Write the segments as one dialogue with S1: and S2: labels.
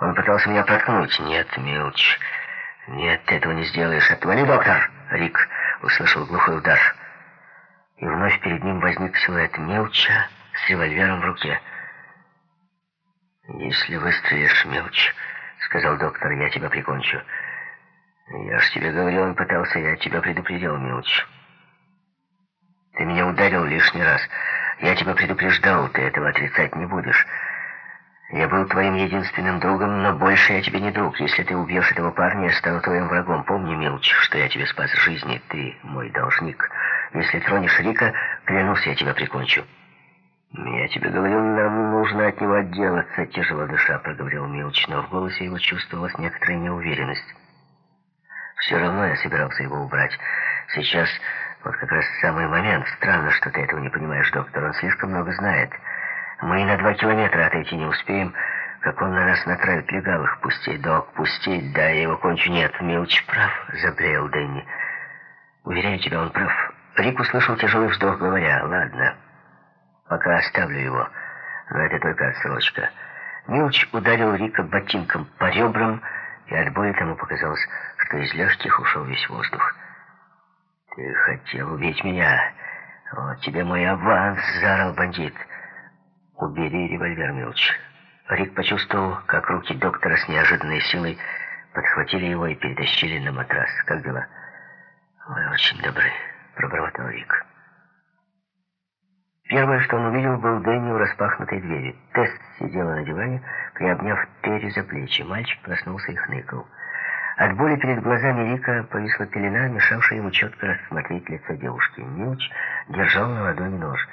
S1: Он пытался меня проткнуть. Нет, Милч, нет, ты этого не сделаешь. Отвали, доктор! Рик услышал глухой удар. И вновь перед ним возник силуэт Милча с револьвером в руке. «Если выстрелишь, Милч, — сказал доктор, — я тебя прикончу». «Я ж тебе говорил, он пытался, я тебя предупредил, Милч. Ты меня ударил лишний раз. Я тебя предупреждал, ты этого отрицать не будешь». Я был твоим единственным другом, но больше я тебе не друг. Если ты убьешь этого парня, я стану твоим врагом. Помни, Милч, что я тебе спас жизни. Ты мой должник. Если тронешь Рика, клянусь, я тебя прикончу. Я тебе говорю, нам нужно от него отделаться, тяжело дыша, проговорил Милч, но в голосе его чувствовалась некоторая неуверенность. Все равно я собирался его убрать. Сейчас вот как раз самый момент. Странно, что ты этого не понимаешь, доктор. Он слишком много знает. Мы и на два километра отойти не успеем, как он на нас натравит легавых. Пустей, док, пустей, да, я его кончу. Нет, Милч прав, заблеял Дэнни. Уверяю тебя, он прав. Рик услышал тяжелый вздох, говоря, ладно, пока оставлю его, но это только отсрочка. Милч ударил Рика ботинком по ребрам, и от боли тому показалось, что из легких ушел весь воздух. «Ты хотел убить меня. Вот тебе мой аванс!» — заорал бандит. «Убери револьвер, Милч». Рик почувствовал, как руки доктора с неожиданной силой подхватили его и перетащили на матрас. «Как дела?» «Вы очень добры», — пробормотал Рик. Первое, что он увидел, был Дэнни у распахнутой двери. Тесс сидела на диване, приобняв Терри за плечи. Мальчик проснулся и хныкал. От боли перед глазами Рика повисла пелена, мешавшая ему четко рассмотреть лицо девушки. Милч держал на ладони нож.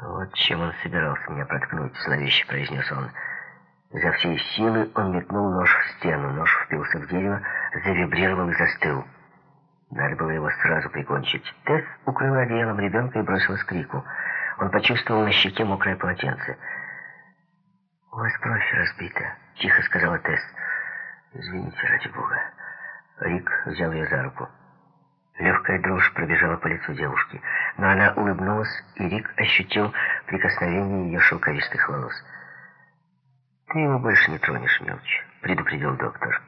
S1: «Вот чем он собирался меня проткнуть», — зловеще произнес он. За всей силы он метнул нож в стену. Нож впился в дерево, завибрировал и застыл. Надо было его сразу прикончить. Тесс укрыла одеялом ребенка и бросилась к Рику. Он почувствовал на щеке мокрое полотенце. «У вас кровь разбита», — тихо сказала Тесс. «Извините, ради бога». Рик взял ее за руку. Легкая дрожь пробежала по лицу девушки, но она улыбнулась, и Рик ощутил прикосновение ее шелковистых волос. «Ты его больше не тронешь, Мелч», — предупредил доктор.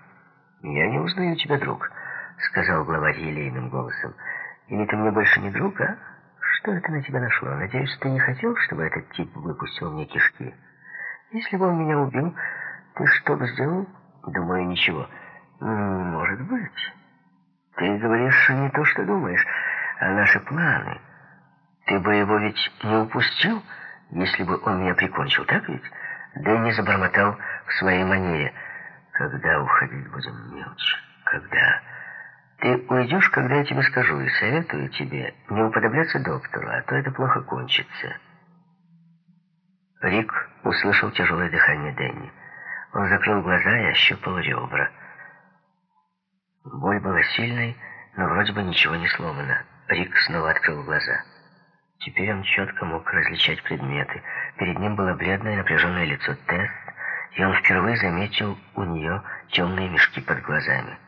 S1: «Я не узнаю тебя, друг», — сказал главарь елейным голосом. «Или ты мне больше не друг, а? Что это на тебя нашло? Надеюсь, ты не хотел, чтобы этот тип выпустил мне кишки? Если бы он меня убил, ты что бы сделал? Думаю, ничего. Может быть». Ты говоришь не то, что думаешь, а наши планы. Ты бы его ведь не упустил, если бы он меня прикончил, так ведь? Дэнни забормотал в своей манере. Когда уходить будем, мелочь? Когда? Ты уйдешь, когда я тебе скажу, и советую тебе не уподобляться доктору, а то это плохо кончится. Рик услышал тяжелое дыхание Дэнни. Он закрыл глаза и ощупал ребра. Боль была сильной, но вроде бы ничего не сломано. Рик снова открыл глаза. Теперь он четко мог различать предметы. Перед ним было бледное напряженное лицо Тесс, и он впервые заметил у нее темные мешки под глазами.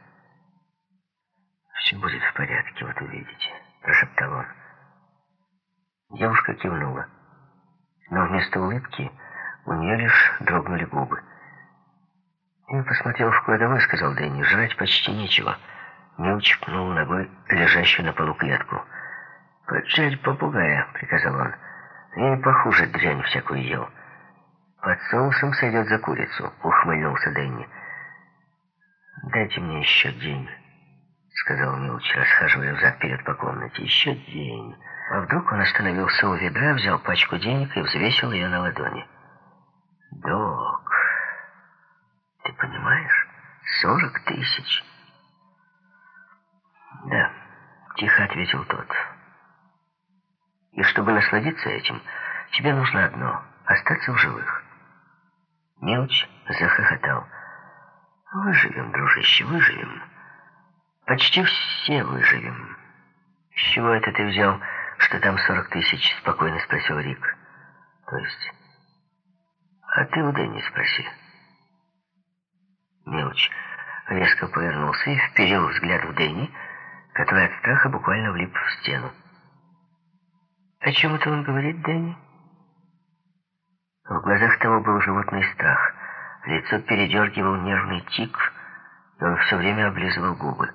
S1: «Все будет в порядке, вот увидите», — прошептал он. Девушка кивнула, но вместо улыбки у нее лишь дрогнули губы. «Я посмотрел в кладовой», — сказал Дэнни. «Жрать почти нечего». Милч пнул ногой лежащую на полу клетку. «Поджарь попугая», — приказал он. «Я и похуже дрянь всякую ел». «Под соусом сойдет за курицу», — ухмыльнулся Дэнни. «Дайте мне еще день», — сказал Милч, расхаживая взад-вперед по комнате. «Еще день». А вдруг он остановился у ведра, взял пачку денег и взвесил ее на ладони. Ты понимаешь? Сорок тысяч. Да, тихо ответил тот. И чтобы насладиться этим, тебе нужно одно — остаться в живых. Мелч захохотал. Выживем, дружище, выживем. Почти все выживем. С чего это ты взял, что там сорок тысяч? Спокойно спросил Рик. То есть... А ты у Дэнни спроси. Мелочь резко повернулся и вперил взгляд в Дэнни, который от страха буквально влип в стену. «О чем это он говорит, Дэнни?» В глазах того был животный страх. Лицо передергивал нервный тик, и он все время облизывал губы.